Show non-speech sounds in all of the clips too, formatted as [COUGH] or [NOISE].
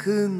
sakın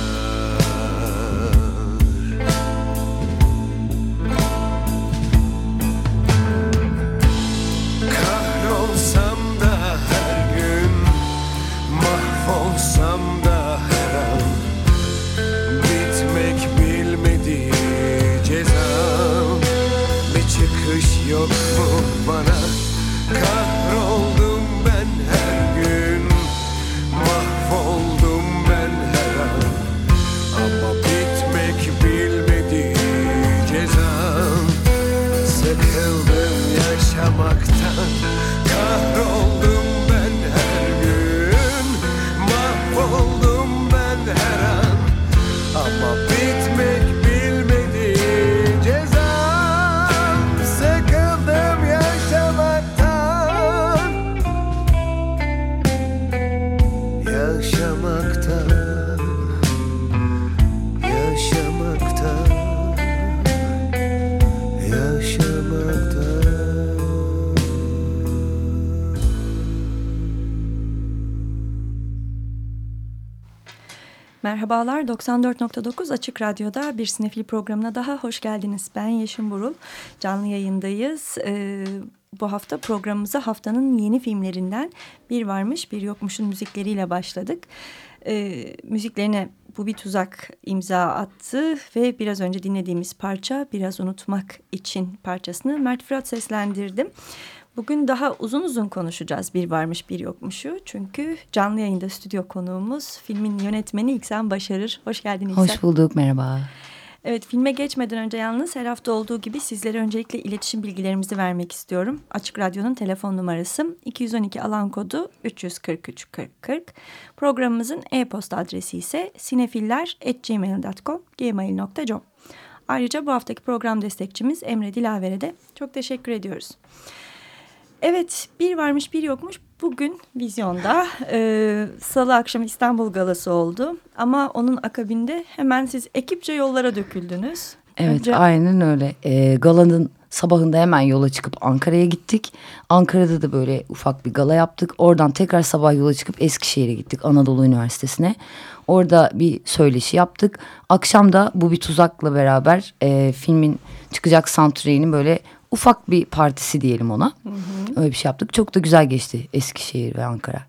Merhabalar, 94.9 Açık Radyo'da bir sinefil programına daha hoş geldiniz. Ben Yeşim Burul, canlı yayındayız. Ee, bu hafta programımıza haftanın yeni filmlerinden Bir Varmış Bir Yokmuş'un müzikleriyle başladık. Ee, müziklerine Bu Bir Tuzak imza attı ve biraz önce dinlediğimiz parça Biraz Unutmak için parçasını Mert Fırat seslendirdim. Bugün daha uzun uzun konuşacağız bir varmış bir yokmuşu. Çünkü canlı yayında stüdyo konuğumuz filmin yönetmeni İksen Başarır. Hoş geldin İksen. Hoş bulduk merhaba. Evet filme geçmeden önce yalnız her hafta olduğu gibi sizlere öncelikle iletişim bilgilerimizi vermek istiyorum. Açık Radyo'nun telefon numarası 212 alan kodu 343 40 40. Programımızın e-posta adresi ise sinefiller.gmail.com gmail.com Ayrıca bu haftaki program destekçimiz Emre Dilaver'e de çok teşekkür ediyoruz. Evet bir varmış bir yokmuş bugün vizyonda e, salı akşamı İstanbul Galası oldu ama onun akabinde hemen siz ekipçe yollara döküldünüz. Evet Önce... aynen öyle e, galanın sabahında hemen yola çıkıp Ankara'ya gittik. Ankara'da da böyle ufak bir gala yaptık. Oradan tekrar sabah yola çıkıp Eskişehir'e gittik Anadolu Üniversitesi'ne. Orada bir söyleşi yaptık. Akşam da bu bir tuzakla beraber e, filmin çıkacak soundtrack'inin böyle ufak bir partisi diyelim ona. Hı hı. Öyle bir şey yaptık. Çok da güzel geçti Eskişehir ve Ankara.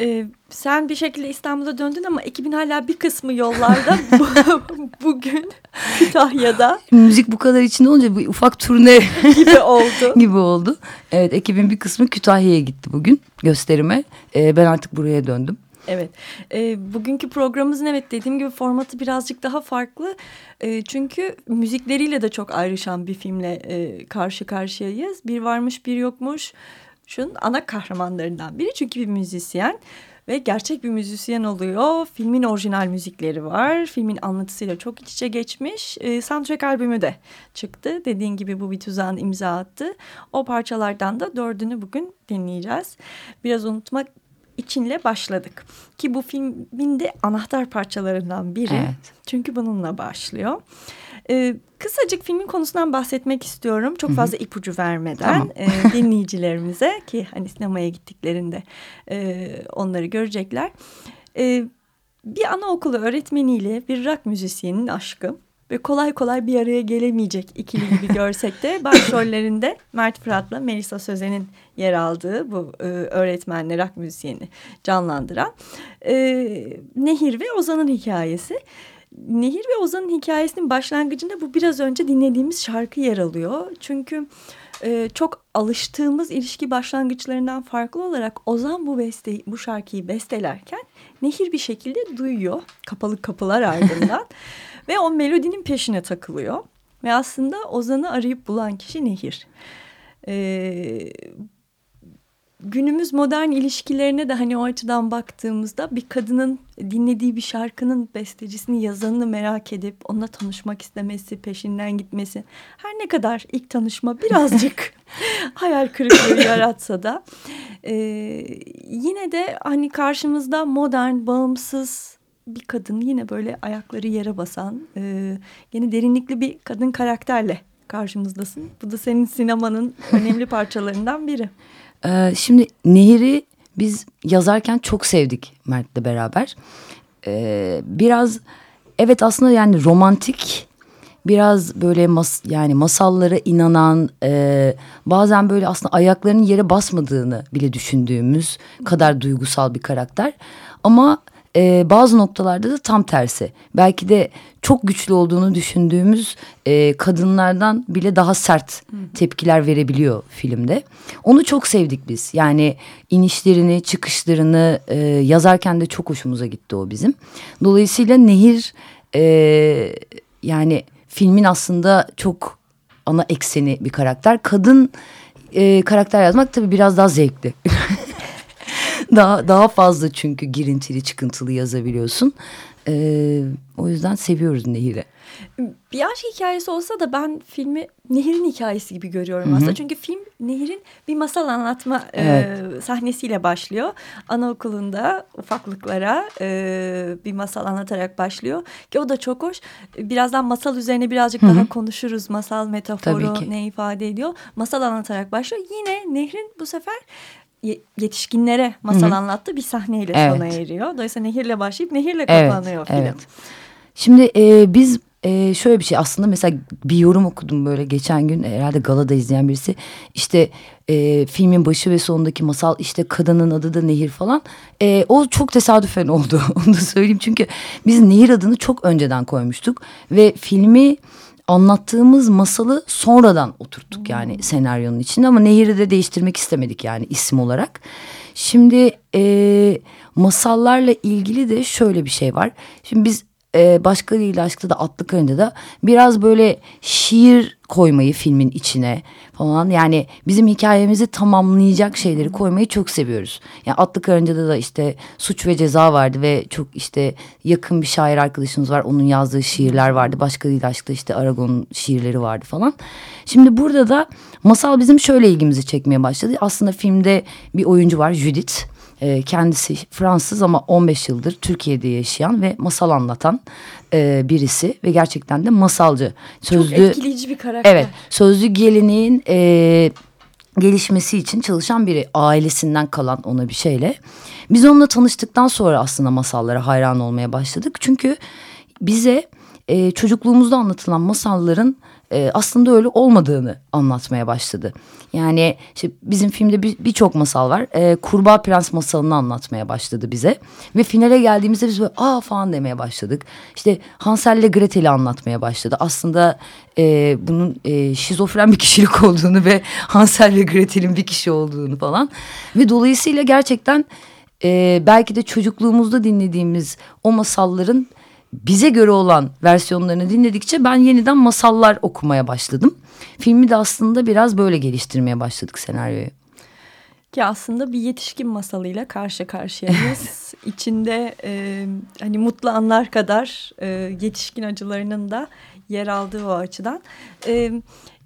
Ee, sen bir şekilde İstanbul'a döndün ama ekibin hala bir kısmı yollarda. [LAUGHS] Bugün Kütahya'da. Müzik bu kadar içinde olunca bir ufak turne [LAUGHS] gibi oldu. [LAUGHS] gibi oldu. Evet ekibin bir kısmı Kütahya'ya gitti bugün gösterime. Ee, ben artık buraya döndüm. Evet. E, bugünkü programımızın evet dediğim gibi formatı birazcık daha farklı. E, çünkü müzikleriyle de çok ayrışan bir filmle e, karşı karşıyayız. Bir varmış bir yokmuş. Şunun ana kahramanlarından biri çünkü bir müzisyen. ve gerçek bir müzisyen oluyor. Filmin orijinal müzikleri var. Filmin anlatısıyla çok iç içe geçmiş. E, soundtrack albümü de çıktı. Dediğin gibi bu bir tuzağın imza attı. O parçalardan da dördünü bugün dinleyeceğiz. Biraz unutmak içinle başladık. Ki bu filmin de anahtar parçalarından biri. Evet. Çünkü bununla başlıyor. Ee, kısacık filmin konusundan bahsetmek istiyorum. Çok fazla Hı -hı. ipucu vermeden tamam. e, [LAUGHS] dinleyicilerimize ki hani sinemaya gittiklerinde e, onları görecekler. E, bir anaokulu öğretmeniyle bir rock müzisyenin aşkı ve kolay kolay bir araya gelemeyecek ikili gibi [LAUGHS] görsek de başrollerinde Mert Fırat'la Melisa Sözen'in yer aldığı bu e, öğretmenle rock müzisyeni canlandıran e, Nehir ve Ozan'ın hikayesi. Nehir ve Ozan'ın hikayesinin başlangıcında bu biraz önce dinlediğimiz şarkı yer alıyor. Çünkü e, çok alıştığımız ilişki başlangıçlarından farklı olarak Ozan bu besteyi, bu şarkıyı bestelerken Nehir bir şekilde duyuyor kapalı kapılar ardından [LAUGHS] ve o melodinin peşine takılıyor. Ve aslında Ozan'ı arayıp bulan kişi Nehir. Ee, günümüz modern ilişkilerine de hani o açıdan baktığımızda bir kadının dinlediği bir şarkının bestecisini yazanını merak edip onunla tanışmak istemesi, peşinden gitmesi her ne kadar ilk tanışma birazcık [LAUGHS] hayal kırıklığı yaratsa da e, yine de hani karşımızda modern, bağımsız bir kadın yine böyle ayakları yere basan e, yine derinlikli bir kadın karakterle karşımızdasın. Bu da senin sinemanın [LAUGHS] önemli parçalarından biri. Ee, şimdi Nehir'i biz yazarken çok sevdik Mert'le beraber. Ee, biraz evet aslında yani romantik biraz böyle mas yani masallara inanan e, bazen böyle aslında ayaklarının yere basmadığını bile düşündüğümüz kadar duygusal bir karakter. Ama e, bazı noktalarda da tam tersi. Belki de çok güçlü olduğunu düşündüğümüz e, kadınlardan bile daha sert tepkiler verebiliyor filmde. Onu çok sevdik biz. Yani inişlerini, çıkışlarını e, yazarken de çok hoşumuza gitti o bizim. Dolayısıyla Nehir e, yani filmin aslında çok ana ekseni bir karakter. Kadın e, karakter yazmak tabii biraz daha zevkli. [LAUGHS] daha daha fazla çünkü girintili çıkıntılı yazabiliyorsun. Ee, o yüzden seviyoruz Nehir'i. Bir aşk hikayesi olsa da ben filmi Nehir'in hikayesi gibi görüyorum Hı -hı. aslında. Çünkü film Nehir'in bir masal anlatma evet. e, sahnesiyle başlıyor. Anaokulunda ufaklıklara e, bir masal anlatarak başlıyor. Ki o da çok hoş. Birazdan masal üzerine birazcık Hı -hı. daha konuşuruz. Masal metaforu ne ifade ediyor. Masal anlatarak başlıyor. Yine Nehir'in bu sefer yetişkinlere masal Hı -hı. anlattığı bir sahneyle evet. sona eriyor. Dolayısıyla nehirle başlayıp nehirle kapanıyor evet, film. Evet. Şimdi e, biz e, şöyle bir şey aslında mesela bir yorum okudum böyle geçen gün herhalde galada izleyen birisi işte e, filmin başı ve sonundaki masal işte kadının adı da Nehir falan e, o çok tesadüfen oldu [LAUGHS] onu da söyleyeyim çünkü biz Nehir adını çok önceden koymuştuk ve filmi anlattığımız masalı sonradan oturttuk yani senaryonun içinde ama Nehir'i de değiştirmek istemedik yani isim olarak. Şimdi e, masallarla ilgili de şöyle bir şey var. Şimdi biz e, Başkalarıyla Aşk'ta da Atlı Karınca da biraz böyle şiir koymayı filmin içine falan yani bizim hikayemizi tamamlayacak şeyleri koymayı çok seviyoruz. Yani Atlı Karınca'da da işte suç ve ceza vardı ve çok işte yakın bir şair arkadaşımız var. Onun yazdığı şiirler vardı. Başkalarıyla Aşk'ta işte Aragon'un şiirleri vardı falan. Şimdi burada da masal bizim şöyle ilgimizi çekmeye başladı. Aslında filmde bir oyuncu var Judith e, kendisi Fransız ama 15 yıldır Türkiye'de yaşayan ve masal anlatan e, birisi ve gerçekten de masalcı. Sözlü, Çok etkileyici bir karakter. Evet sözlü geleneğin e, gelişmesi için çalışan biri ailesinden kalan ona bir şeyle. Biz onunla tanıştıktan sonra aslında masallara hayran olmaya başladık. Çünkü bize e, çocukluğumuzda anlatılan masalların e, aslında öyle olmadığını anlatmaya başladı. Yani işte bizim filmde birçok bir masal var. E, Kurbağa Prens masalını anlatmaya başladı bize. Ve finale geldiğimizde biz böyle aa falan demeye başladık. İşte Hansel ile Gretel'i anlatmaya başladı. Aslında e, bunun e, şizofren bir kişilik [LAUGHS] olduğunu ve Hansel ve Gretel'in bir kişi olduğunu falan. Ve dolayısıyla gerçekten e, belki de çocukluğumuzda dinlediğimiz o masalların bize göre olan versiyonlarını dinledikçe ben yeniden masallar okumaya başladım. Filmi de aslında biraz böyle geliştirmeye başladık senaryoyu. ki aslında bir yetişkin masalıyla karşı karşıyayız. [LAUGHS] İçinde e, hani mutlu anlar kadar e, yetişkin acılarının da yer aldığı o açıdan. E,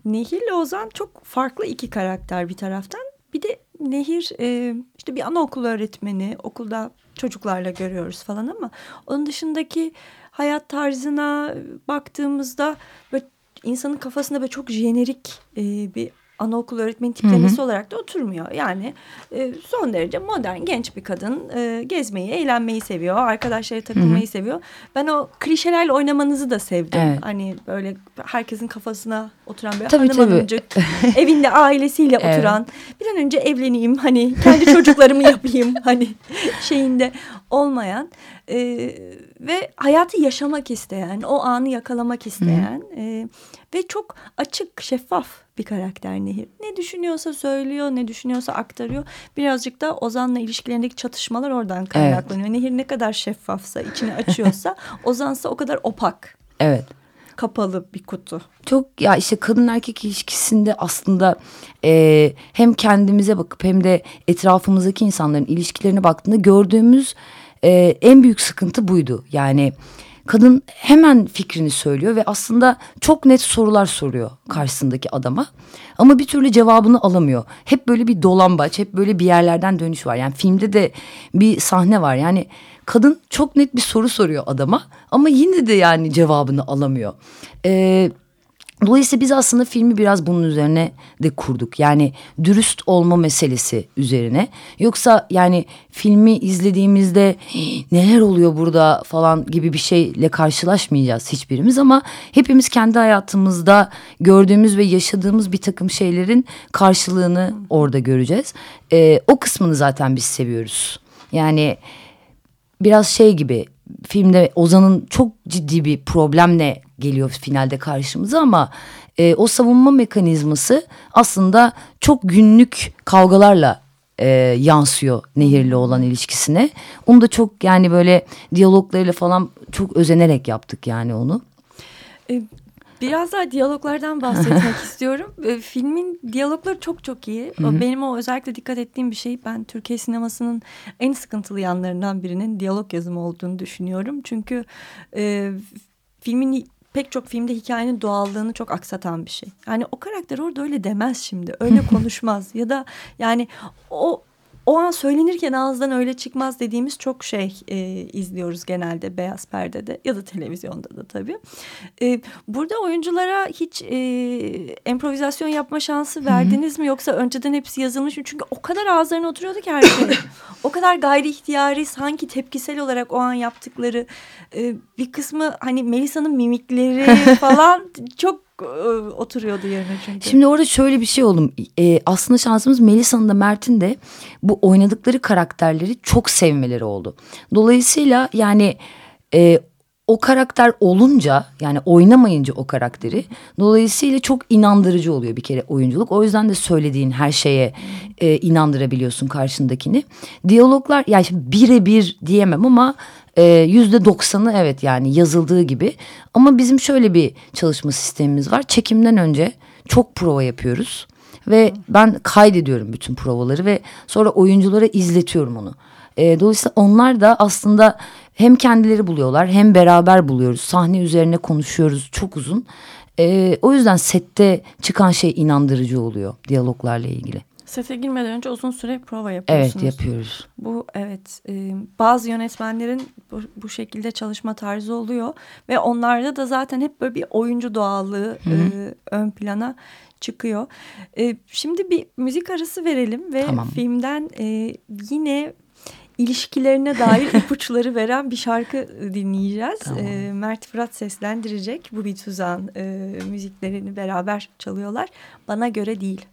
Nehir ile Ozan çok farklı iki karakter bir taraftan. Bir de Nehir e, işte bir anaokulu öğretmeni okulda çocuklarla görüyoruz falan ama onun dışındaki hayat tarzına baktığımızda böyle insanın kafasında böyle çok jenerik e, bir anaokul öğretmeni tiplemesi hı hı. olarak da oturmuyor. Yani e, son derece modern genç bir kadın e, gezmeyi, eğlenmeyi seviyor. Arkadaşları takılmayı hı hı. seviyor. Ben o klişelerle oynamanızı da sevdim. Evet. Hani böyle herkesin kafasına oturan bir tabii, hanım hanımcık. evinde ailesiyle [LAUGHS] evet. oturan. Bir an önce evleneyim hani kendi çocuklarımı yapayım hani şeyinde olmayan e, ve hayatı yaşamak isteyen, o anı yakalamak isteyen e, ve çok açık, şeffaf bir karakter Nehir. Ne düşünüyorsa söylüyor, ne düşünüyorsa aktarıyor. Birazcık da Ozan'la ilişkilerindeki çatışmalar oradan kaynaklanıyor. Evet. Nehir ne kadar şeffafsa, içini açıyorsa, [LAUGHS] Ozan'sa o kadar opak. Evet kapalı bir kutu. Çok ya işte kadın erkek ilişkisinde aslında e, hem kendimize bakıp hem de etrafımızdaki insanların ilişkilerine baktığında gördüğümüz e, en büyük sıkıntı buydu. Yani kadın hemen fikrini söylüyor ve aslında çok net sorular soruyor karşısındaki adama. Ama bir türlü cevabını alamıyor. Hep böyle bir dolambaç, hep böyle bir yerlerden dönüş var. Yani filmde de bir sahne var. Yani kadın çok net bir soru soruyor adama ama yine de yani cevabını alamıyor. Ee, Dolayısıyla biz aslında filmi biraz bunun üzerine de kurduk. Yani dürüst olma meselesi üzerine. Yoksa yani filmi izlediğimizde neler oluyor burada falan gibi bir şeyle karşılaşmayacağız hiçbirimiz. Ama hepimiz kendi hayatımızda gördüğümüz ve yaşadığımız bir takım şeylerin karşılığını orada göreceğiz. Ee, o kısmını zaten biz seviyoruz. Yani biraz şey gibi filmde Ozan'ın çok ciddi bir problemle geliyor finalde karşımıza ama e, o savunma mekanizması aslında çok günlük kavgalarla e, yansıyor Nehir'le olan ilişkisine. Onu da çok yani böyle diyaloglarıyla falan çok özenerek yaptık yani onu. Biraz daha diyaloglardan bahsetmek [LAUGHS] istiyorum. E, filmin diyalogları çok çok iyi. Hı -hı. Benim o özellikle dikkat ettiğim bir şey ben Türkiye sinemasının en sıkıntılı yanlarından birinin diyalog yazımı olduğunu düşünüyorum. Çünkü e, filmin pek çok filmde hikayenin doğallığını çok aksatan bir şey. Yani o karakter orada öyle demez şimdi. Öyle [LAUGHS] konuşmaz ya da yani o o an söylenirken ağızdan öyle çıkmaz dediğimiz çok şey e, izliyoruz genelde beyaz perdede ya da televizyonda da tabii. E, burada oyunculara hiç e, improvizasyon yapma şansı verdiniz Hı -hı. mi yoksa önceden hepsi yazılmış mı? Çünkü o kadar ağızlarına oturuyordu ki her şey. [COUGHS] o kadar gayri ihtiyari sanki tepkisel olarak o an yaptıkları e, bir kısmı hani Melisa'nın mimikleri [LAUGHS] falan çok oturuyordu yerine çünkü. Şimdi orada şöyle bir şey oldu. Ee, aslında şansımız Melisa'nın da Mert'in de bu oynadıkları karakterleri çok sevmeleri oldu. Dolayısıyla yani e, o karakter olunca yani oynamayınca o karakteri dolayısıyla çok inandırıcı oluyor bir kere oyunculuk. O yüzden de söylediğin her şeye e, inandırabiliyorsun karşındakini. Diyaloglar yani birebir diyemem ama yüzde doksanı evet yani yazıldığı gibi. Ama bizim şöyle bir çalışma sistemimiz var. Çekimden önce çok prova yapıyoruz. Ve ben kaydediyorum bütün provaları ve sonra oyunculara izletiyorum onu. E, dolayısıyla onlar da aslında hem kendileri buluyorlar hem beraber buluyoruz. Sahne üzerine konuşuyoruz çok uzun. E, o yüzden sette çıkan şey inandırıcı oluyor diyaloglarla ilgili. Sete girmeden önce uzun süre prova yapıyorsunuz. Evet yapıyoruz. Bu evet e, bazı yönetmenlerin bu, bu şekilde çalışma tarzı oluyor. Ve onlarda da zaten hep böyle bir oyuncu doğallığı e, ön plana çıkıyor. E, şimdi bir müzik arası verelim ve tamam. filmden e, yine ilişkilerine dair [LAUGHS] ipuçları veren bir şarkı dinleyeceğiz. Tamam. E, Mert Fırat seslendirecek. Bu bir tuzağın e, müziklerini beraber çalıyorlar. Bana göre değil.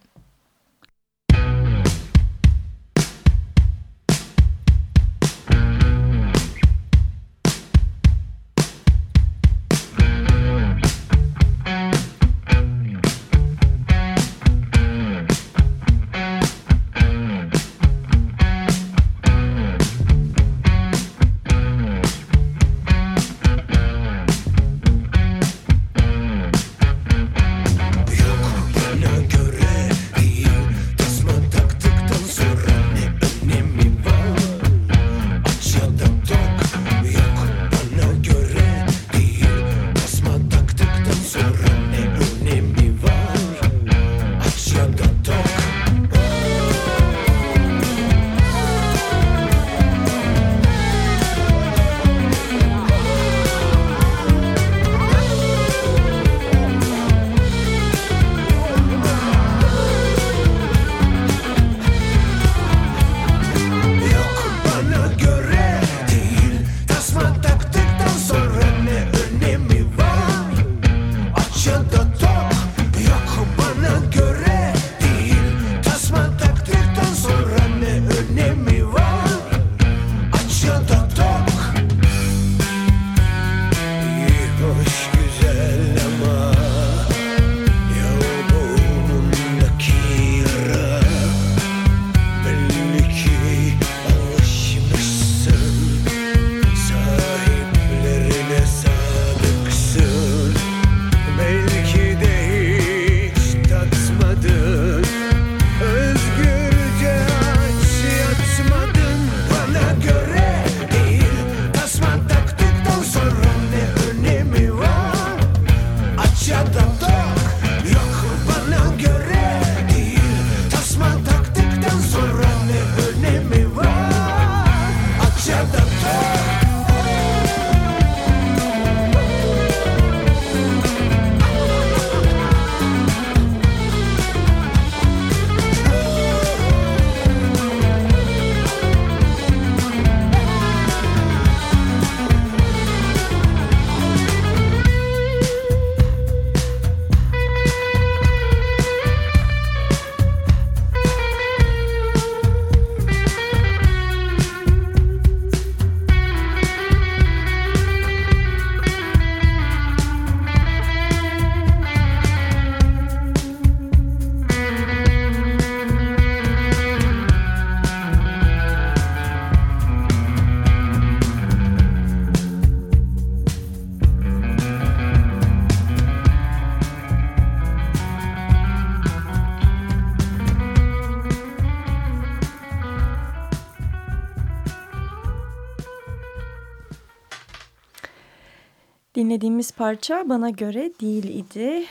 Dinlediğimiz parça bana göre değil idi.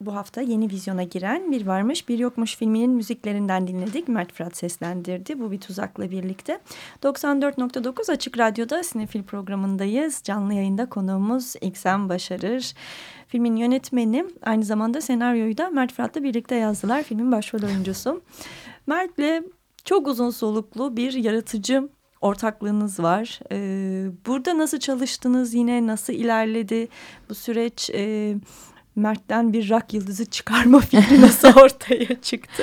Bu hafta yeni vizyona giren Bir Varmış Bir Yokmuş filminin müziklerinden dinledik. Mert Fırat seslendirdi bu bir tuzakla birlikte. 94.9 Açık Radyo'da Sinefil programındayız. Canlı yayında konuğumuz İksen Başarır. Filmin yönetmeni aynı zamanda senaryoyu da Mert Fırat'la birlikte yazdılar. Filmin başrol oyuncusu. Mert'le çok uzun soluklu bir yaratıcı ortaklığınız var. Ee, burada nasıl çalıştınız yine nasıl ilerledi bu süreç? E, Mert'ten bir rock yıldızı çıkarma [LAUGHS] fikri nasıl ortaya çıktı?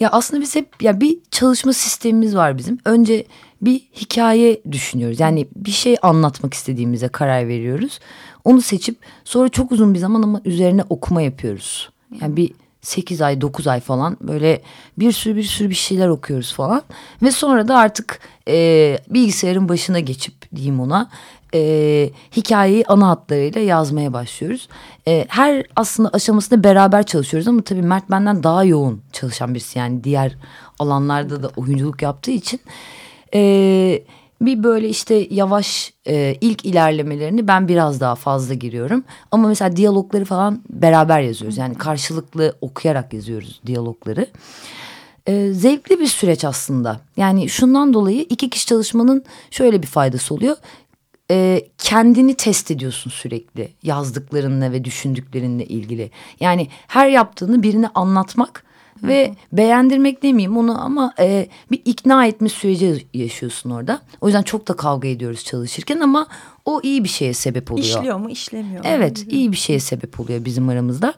Ya aslında biz hep ya bir çalışma sistemimiz var bizim. Önce bir hikaye düşünüyoruz. Yani bir şey anlatmak istediğimize karar veriyoruz. Onu seçip sonra çok uzun bir zaman ama üzerine okuma yapıyoruz. Yani bir 8 ay 9 ay falan böyle bir sürü bir sürü bir şeyler okuyoruz falan. Ve sonra da artık e, bilgisayarın başına geçip diyeyim ona e, hikayeyi ana hatlarıyla yazmaya başlıyoruz. E, her aslında aşamasında beraber çalışıyoruz ama tabii Mert benden daha yoğun çalışan birisi yani diğer alanlarda da oyunculuk yaptığı için... E, bir böyle işte yavaş e, ilk ilerlemelerini ben biraz daha fazla giriyorum. Ama mesela diyalogları falan beraber yazıyoruz. Yani karşılıklı okuyarak yazıyoruz diyalogları. E, zevkli bir süreç aslında. Yani şundan dolayı iki kişi çalışmanın şöyle bir faydası oluyor. E, kendini test ediyorsun sürekli yazdıklarınla ve düşündüklerinle ilgili. Yani her yaptığını birine anlatmak ve beğendirmek demeyeyim onu ama e, bir ikna etme süreci yaşıyorsun orada. O yüzden çok da kavga ediyoruz çalışırken ama o iyi bir şeye sebep oluyor. İşliyor mu işlemiyor mu? Evet iyi bir şeye sebep oluyor bizim aramızda.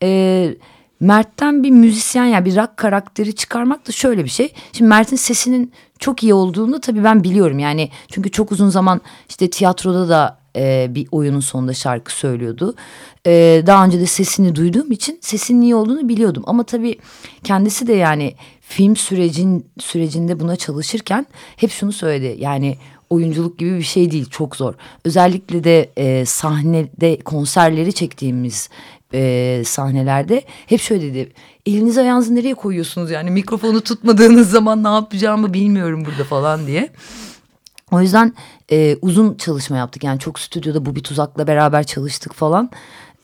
Evet. Mert'ten bir müzisyen yani bir rock karakteri çıkarmak da şöyle bir şey. Şimdi Mert'in sesinin çok iyi olduğunu tabii ben biliyorum. Yani çünkü çok uzun zaman işte tiyatroda da e, bir oyunun sonunda şarkı söylüyordu. E, daha önce de sesini duyduğum için sesinin iyi olduğunu biliyordum. Ama tabii kendisi de yani film sürecin sürecinde buna çalışırken hep şunu söyledi. Yani oyunculuk gibi bir şey değil çok zor. Özellikle de e, sahnede konserleri çektiğimiz e, sahnelerde hep şöyle dedi. Elinizi ayağınızı nereye koyuyorsunuz yani mikrofonu tutmadığınız zaman ne yapacağımı bilmiyorum burada falan diye. O yüzden e, uzun çalışma yaptık. Yani çok stüdyoda bu bir tuzakla beraber çalıştık falan.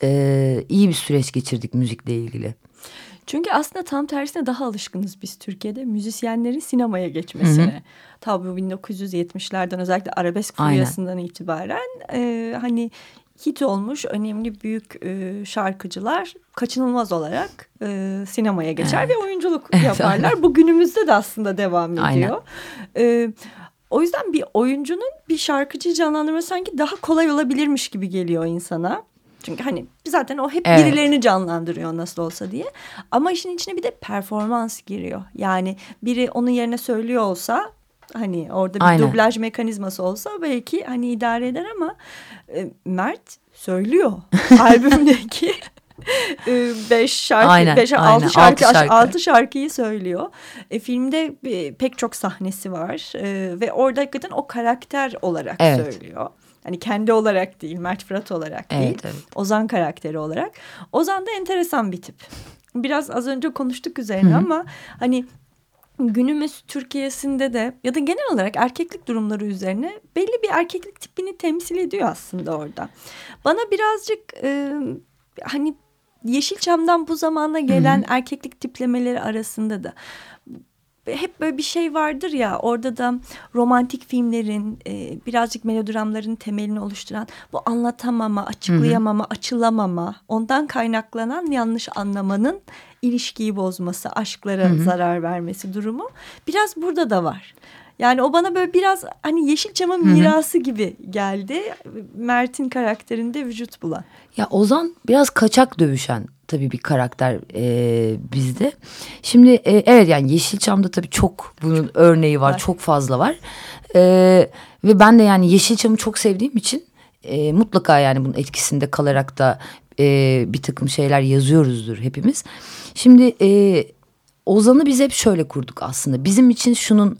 E, iyi bir süreç geçirdik müzikle ilgili. Çünkü aslında tam tersine daha alışkınız biz Türkiye'de müzisyenlerin sinemaya geçmesine. Hı hı. Tabii 1970'lerden özellikle arabesk furyasından itibaren e, hani hit olmuş önemli büyük e, şarkıcılar kaçınılmaz olarak e, sinemaya geçer evet. ve oyunculuk [LAUGHS] yaparlar. Bu günümüzde de aslında devam ediyor. E, o yüzden bir oyuncunun bir şarkıcıyı canlandırması sanki daha kolay olabilirmiş gibi geliyor insana. Çünkü hani zaten o hep evet. birilerini canlandırıyor nasıl olsa diye. Ama işin içine bir de performans giriyor. Yani biri onun yerine söylüyor olsa hani orada bir Aynen. dublaj mekanizması olsa belki hani idare eder ama e, Mert söylüyor [LAUGHS] albümdeki beş şarkı, aynen, beş, aynen. altı şarkı, altı şarkı, altı şarkıyı söylüyor. E, filmde e, pek çok sahnesi var e, ve orada hakikaten o karakter olarak evet. söylüyor. Hani kendi olarak değil, Mert Fırat olarak evet, değil, evet. Ozan karakteri olarak. Ozan da enteresan bir tip. Biraz az önce konuştuk üzerine Hı -hı. ama hani günümüz Türkiye'sinde de ya da genel olarak erkeklik durumları üzerine belli bir erkeklik tipini temsil ediyor aslında orada. Bana birazcık e, hani Yeşilçam'dan bu zamana gelen Hı -hı. erkeklik tiplemeleri arasında da hep böyle bir şey vardır ya orada da romantik filmlerin e, birazcık melodramların temelini oluşturan bu anlatamama, açıklayamama, Hı -hı. açılamama ondan kaynaklanan yanlış anlamanın ilişkiyi bozması, aşklara Hı -hı. zarar vermesi durumu biraz burada da var. Yani o bana böyle biraz hani Yeşilçam'ın mirası gibi geldi. Mert'in karakterinde vücut bulan. Ya Ozan biraz kaçak dövüşen tabii bir karakter e, bizde. Şimdi e, evet yani Yeşilçam'da tabii çok bunun örneği var, çok fazla var. E, ve ben de yani Yeşilçam'ı çok sevdiğim için e, mutlaka yani bunun etkisinde kalarak da e, bir takım şeyler yazıyoruzdur hepimiz. Şimdi e, Ozan'ı biz hep şöyle kurduk aslında. Bizim için şunun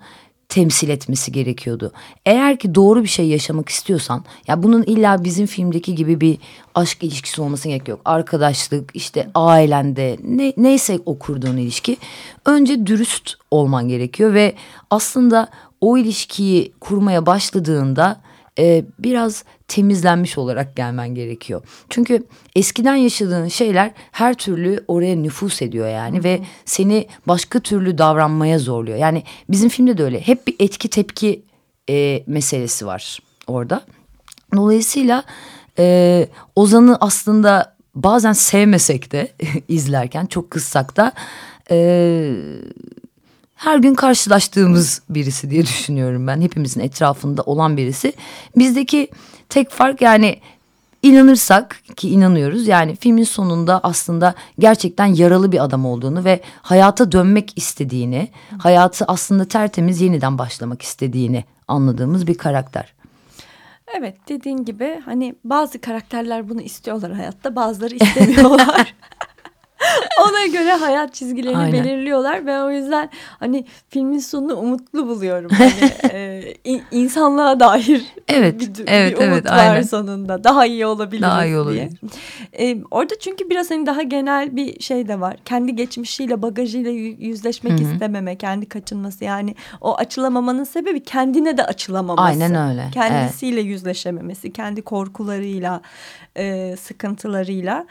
temsil etmesi gerekiyordu. Eğer ki doğru bir şey yaşamak istiyorsan ya bunun illa bizim filmdeki gibi bir aşk ilişkisi olması gerek yok. Arkadaşlık işte ailende ne, neyse o kurduğun ilişki önce dürüst olman gerekiyor ve aslında o ilişkiyi kurmaya başladığında e, biraz temizlenmiş olarak gelmen gerekiyor. Çünkü eskiden yaşadığın şeyler her türlü oraya nüfus ediyor yani Hı-hı. ve seni başka türlü davranmaya zorluyor. Yani bizim filmde de öyle hep bir etki tepki e, meselesi var orada. Dolayısıyla e, Ozan'ı aslında bazen sevmesek de [LAUGHS] izlerken çok kızsak da e, her gün karşılaştığımız birisi diye düşünüyorum ben. Hepimizin etrafında olan birisi. Bizdeki tek fark yani inanırsak ki inanıyoruz yani filmin sonunda aslında gerçekten yaralı bir adam olduğunu ve hayata dönmek istediğini, hayatı aslında tertemiz yeniden başlamak istediğini anladığımız bir karakter. Evet dediğin gibi hani bazı karakterler bunu istiyorlar hayatta bazıları istemiyorlar. [LAUGHS] [LAUGHS] Ona göre hayat çizgilerini Aynen. belirliyorlar. Ben o yüzden hani filmin sonunu umutlu buluyorum. Hani, [LAUGHS] e, insanlığa dair evet, bir, evet, bir umut evet, var aynen. sonunda. Daha iyi olabiliriz daha iyi olabilir. diye. E, orada çünkü biraz hani daha genel bir şey de var. Kendi geçmişiyle bagajıyla yüzleşmek Hı-hı. istememe, kendi kaçınması. Yani o açılamamanın sebebi kendine de açılamaması. Aynen öyle. Kendisiyle evet. yüzleşememesi, kendi korkularıyla, e, sıkıntılarıyla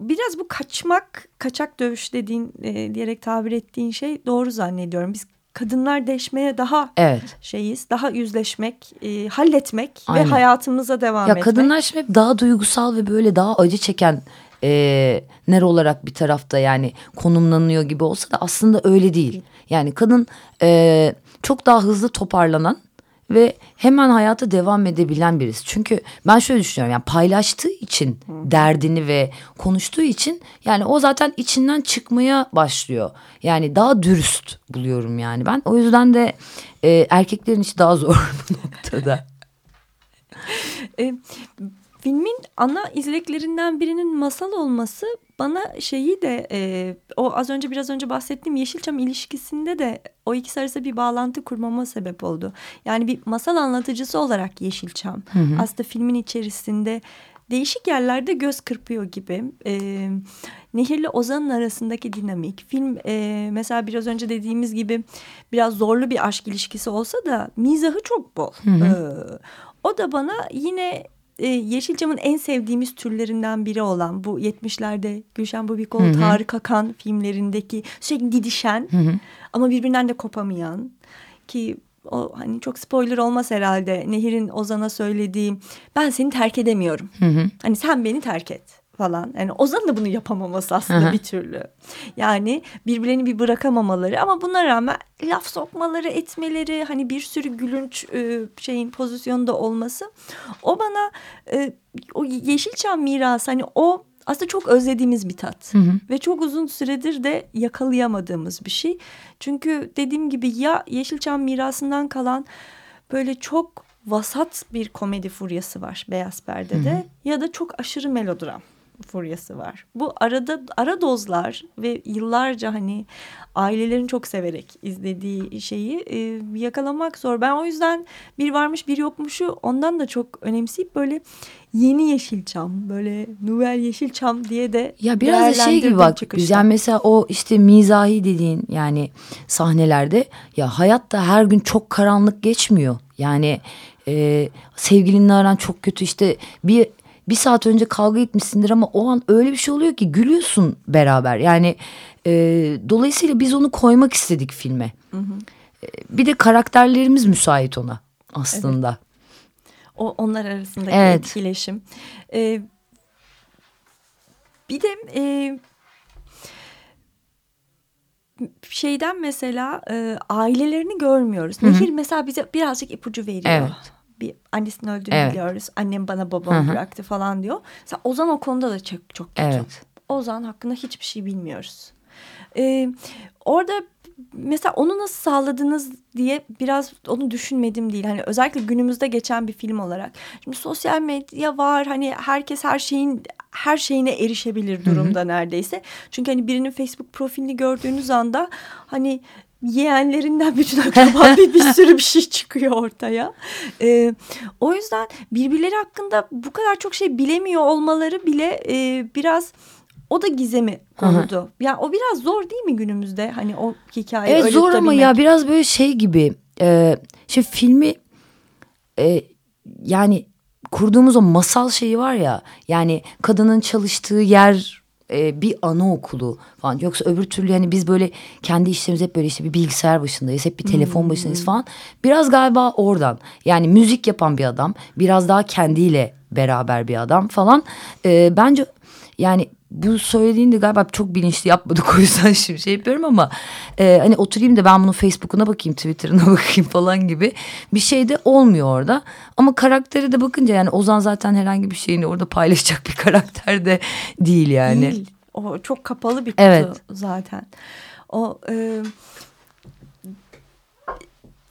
biraz bu kaçmak, kaçak dövüş dediğin e, diyerek tabir ettiğin şey doğru zannediyorum. Biz kadınlar deşmeye daha evet. şeyiz. Daha yüzleşmek, e, halletmek Aynen. ve hayatımıza devam ya etmek. Kadınlar şimdi hep daha duygusal ve böyle daha acı çeken e, ner olarak bir tarafta yani konumlanıyor gibi olsa da aslında öyle değil. Yani kadın e, çok daha hızlı toparlanan ve hemen hayata devam edebilen birisi. Çünkü ben şöyle düşünüyorum yani paylaştığı için derdini ve konuştuğu için yani o zaten içinden çıkmaya başlıyor. Yani daha dürüst buluyorum yani ben. O yüzden de e, erkeklerin işi daha zor [LAUGHS] bu noktada. e, filmin ana izleklerinden birinin masal olması bana şeyi de e, o az önce biraz önce bahsettiğim Yeşilçam ilişkisinde de o ikisi arasında bir bağlantı kurmama sebep oldu. Yani bir masal anlatıcısı olarak Yeşilçam hı hı. aslında filmin içerisinde değişik yerlerde göz kırpıyor gibi. E, Nehirli Ozan'ın arasındaki dinamik. Film e, mesela biraz önce dediğimiz gibi biraz zorlu bir aşk ilişkisi olsa da mizahı çok bol. Hı hı. E, o da bana yine e, Yeşilcam'ın en sevdiğimiz türlerinden biri olan bu 70'lerde Gülşen Bubikoğlu, Tarık Akan filmlerindeki sürekli didişen hı hı. ama birbirinden de kopamayan ki o hani çok spoiler olmaz herhalde Nehir'in Ozan'a söylediği ben seni terk edemiyorum. Hı hı. Hani sen beni terk et falan. Yani Ozan da bunu yapamaması aslında Aha. bir türlü. Yani birbirlerini bir bırakamamaları ama buna rağmen laf sokmaları, etmeleri hani bir sürü gülünç e, şeyin pozisyonda olması o bana e, o Yeşilçam mirası hani o aslında çok özlediğimiz bir tat. Hı hı. Ve çok uzun süredir de yakalayamadığımız bir şey. Çünkü dediğim gibi ya Yeşilçam mirasından kalan böyle çok vasat bir komedi furyası var Beyaz Perde'de. Hı hı. Ya da çok aşırı melodram furyası var. Bu arada ara dozlar ve yıllarca hani ailelerin çok severek izlediği şeyi e, yakalamak zor. Ben o yüzden bir varmış bir yokmuşu ondan da çok önemseyip böyle yeni Yeşilçam böyle Nouvel Yeşilçam diye de Ya biraz da şey gibi bak çıkışta. yani mesela o işte mizahi dediğin yani sahnelerde ya hayat da her gün çok karanlık geçmiyor. Yani e, sevgilinle aran çok kötü işte bir bir saat önce kavga etmişsindir ama o an öyle bir şey oluyor ki gülüyorsun beraber. Yani e, dolayısıyla biz onu koymak istedik filme. Hı hı. E, bir de karakterlerimiz müsait ona aslında. Evet. O onlar arasındaki evet. etkileşim. Ee, bir de e, şeyden mesela e, ailelerini görmüyoruz. Nehir mesela bize birazcık ipucu veriyor. Evet bir annesinin öldüğünü evet. biliyoruz. Annem bana babamı Hı-hı. bıraktı falan diyor. Mesela Ozan o konuda da çok çok kötü. Evet. Ozan hakkında hiçbir şey bilmiyoruz. Ee, orada mesela onu nasıl sağladınız diye biraz onu düşünmedim değil. Hani özellikle günümüzde geçen bir film olarak. Şimdi sosyal medya var. Hani herkes her şeyin her şeyine erişebilir durumda Hı-hı. neredeyse. Çünkü hani birinin Facebook profilini gördüğünüz anda hani yeğenlerinden bütün akraba bir, bir [LAUGHS] sürü bir şey çıkıyor ortaya. Ee, o yüzden birbirleri hakkında bu kadar çok şey bilemiyor olmaları bile e, biraz o da gizemi konudu. Yani o biraz zor değil mi günümüzde hani o hikaye Evet zor ama ya biraz böyle şey gibi. E, şimdi filmi e, yani kurduğumuz o masal şeyi var ya yani kadının çalıştığı yer e, bir anaokulu falan. Yoksa öbür türlü hani biz böyle kendi işlerimiz hep böyle işte bir bilgisayar başındayız hep bir telefon başındayız falan. Biraz galiba oradan. Yani müzik yapan bir adam biraz daha kendiyle beraber bir adam falan. E, bence yani bu söylediğinde galiba çok bilinçli yapmadık o yüzden şimdi şey yapıyorum ama e, hani oturayım da ben bunun Facebook'una bakayım Twitter'ına [LAUGHS] bakayım falan gibi bir şey de olmuyor orada ama karakteri de bakınca yani Ozan zaten herhangi bir şeyini orada paylaşacak bir [LAUGHS] karakter de değil yani. Değil. O çok kapalı bir kutu Evet. zaten. O e,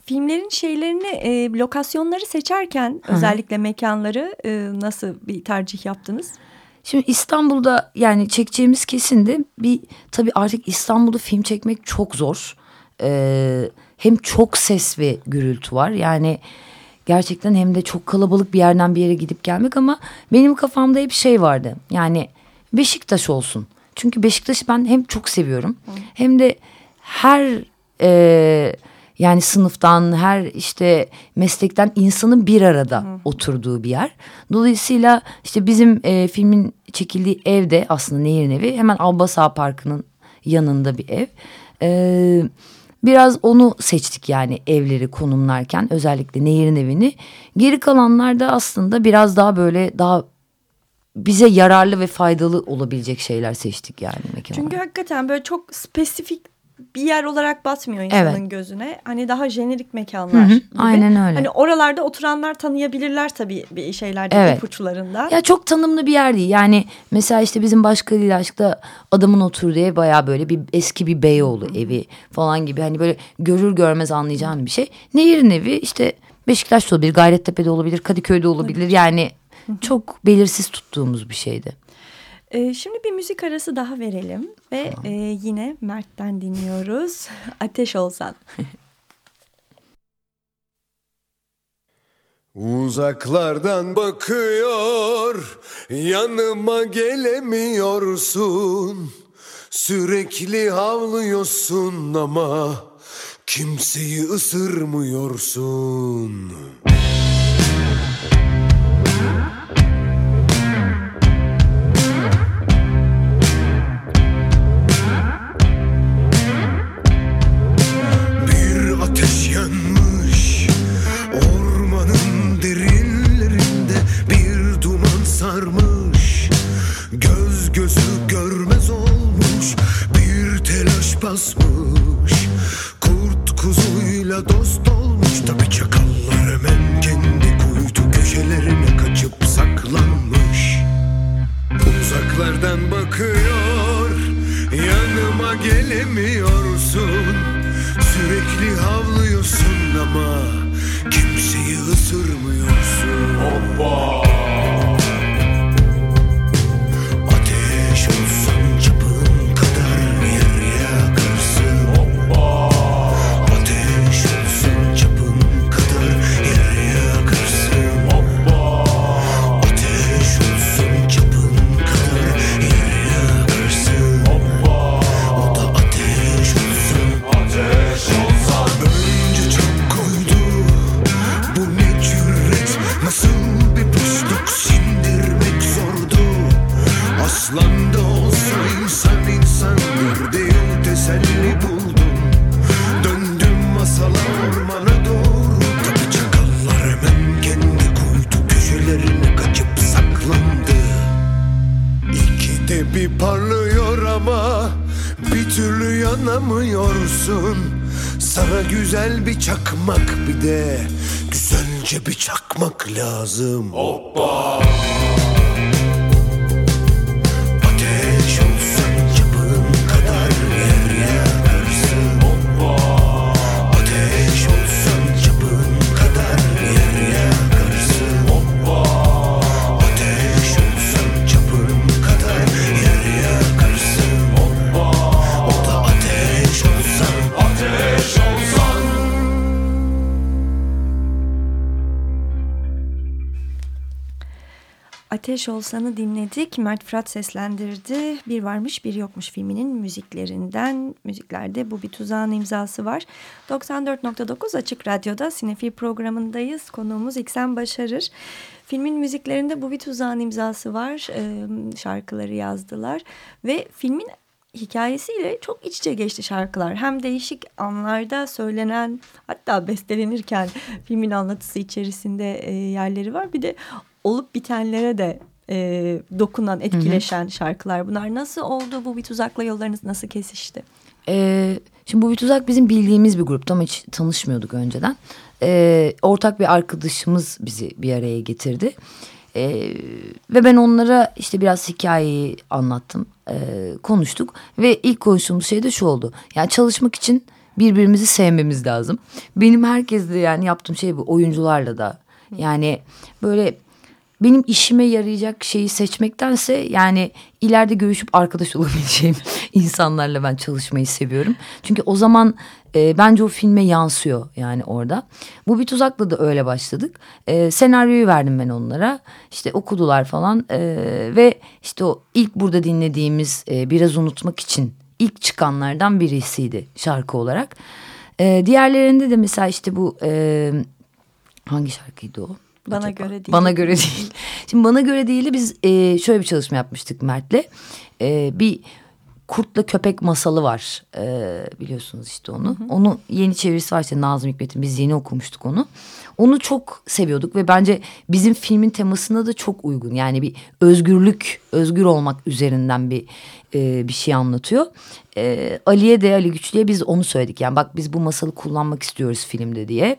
filmlerin şeylerini e, lokasyonları seçerken özellikle mekanları e, nasıl bir tercih yaptınız? Şimdi İstanbul'da yani çekeceğimiz kesindi. Bir tabii artık İstanbul'da film çekmek çok zor. Ee, hem çok ses ve gürültü var. Yani gerçekten hem de çok kalabalık bir yerden bir yere gidip gelmek ama benim kafamda hep şey vardı. Yani Beşiktaş olsun. Çünkü Beşiktaş'ı ben hem çok seviyorum hem de her e, yani sınıftan her işte meslekten insanın bir arada oturduğu bir yer. Dolayısıyla işte bizim e, filmin çekildiği evde aslında Nehir'in evi hemen Albasa Parkı'nın yanında bir ev. E, biraz onu seçtik yani evleri konumlarken özellikle Nehir'in evini. Geri kalanlar da aslında biraz daha böyle daha bize yararlı ve faydalı olabilecek şeyler seçtik yani mekan Çünkü hakikaten böyle çok spesifik bir yer olarak batmıyor insanın Evet. gözüne. Hani daha jenerik mekanlar Hı hı, gibi. aynen öyle. Hani oralarda oturanlar tanıyabilirler tabii bir şeylerde Evet. ipuçlarında. Ya çok tanımlı bir yer değil. Yani mesela işte bizim başka değil aşkta adamın oturduğu ev bayağı böyle bir eski bir Beyoğlu evi falan gibi. Hani böyle görür görmez anlayacağın bir şey. Nehir'in evi işte Beşiktaş'ta olabilir, Gayrettepe'de olabilir, Kadıköy'de olabilir. Yani çok belirsiz tuttuğumuz bir şeydi. Ee, şimdi bir müzik arası daha verelim ve e, yine Mert'ten dinliyoruz. [LAUGHS] Ateş olsan. Uzaklardan bakıyor yanıma gelemiyorsun Sürekli havlıyorsun ama kimseyi ısırmıyorsun Bir crossroads. Ateş Olsan'ı dinledik. Mert Fırat seslendirdi. Bir Varmış Bir Yokmuş filminin müziklerinden. Müziklerde bu bir tuzağın imzası var. 94.9 Açık Radyo'da Sinefil programındayız. Konuğumuz İksen Başarır. Filmin müziklerinde bu bir tuzağın imzası var. Ee, şarkıları yazdılar. Ve filmin hikayesiyle çok iç içe geçti şarkılar. Hem değişik anlarda söylenen hatta bestelenirken [LAUGHS] filmin anlatısı içerisinde e, yerleri var. Bir de olup bitenlere de e, dokunan, etkileşen hı hı. şarkılar bunlar. Nasıl oldu bu bir tuzakla yollarınız nasıl kesişti? Ee, şimdi bu bir tuzak bizim bildiğimiz bir gruptu ama hiç tanışmıyorduk önceden. Ee, ortak bir arkadaşımız bizi bir araya getirdi. Ee, ve ben onlara işte biraz hikayeyi anlattım, e, konuştuk ve ilk konuştuğumuz şey de şu oldu. Yani çalışmak için birbirimizi sevmemiz lazım. Benim herkesle yani yaptığım şey bu oyuncularla da. Yani böyle benim işime yarayacak şeyi seçmektense yani ileride görüşüp arkadaş [LAUGHS] olabileceğim insanlarla ben çalışmayı seviyorum. Çünkü o zaman e, bence o filme yansıyor yani orada. Bu bir tuzakla da öyle başladık. E, senaryoyu verdim ben onlara. İşte okudular falan e, ve işte o ilk burada dinlediğimiz e, biraz unutmak için ilk çıkanlardan birisiydi şarkı olarak. E, diğerlerinde de mesela işte bu e, hangi şarkıydı o? Bana acaba? göre değil. Bana göre değil. [LAUGHS] Şimdi bana göre değil biz e, şöyle bir çalışma yapmıştık Mert'le. E, bir kurtla köpek masalı var e, biliyorsunuz işte onu. Hı hı. Onu yeni çevirisi var işte Nazım Hikmet'in biz yeni okumuştuk onu. Onu çok seviyorduk ve bence bizim filmin temasına da çok uygun. Yani bir özgürlük, özgür olmak üzerinden bir e, bir şey anlatıyor. E, Ali'ye de Ali Güçlü'ye biz onu söyledik. Yani bak biz bu masalı kullanmak istiyoruz filmde diye.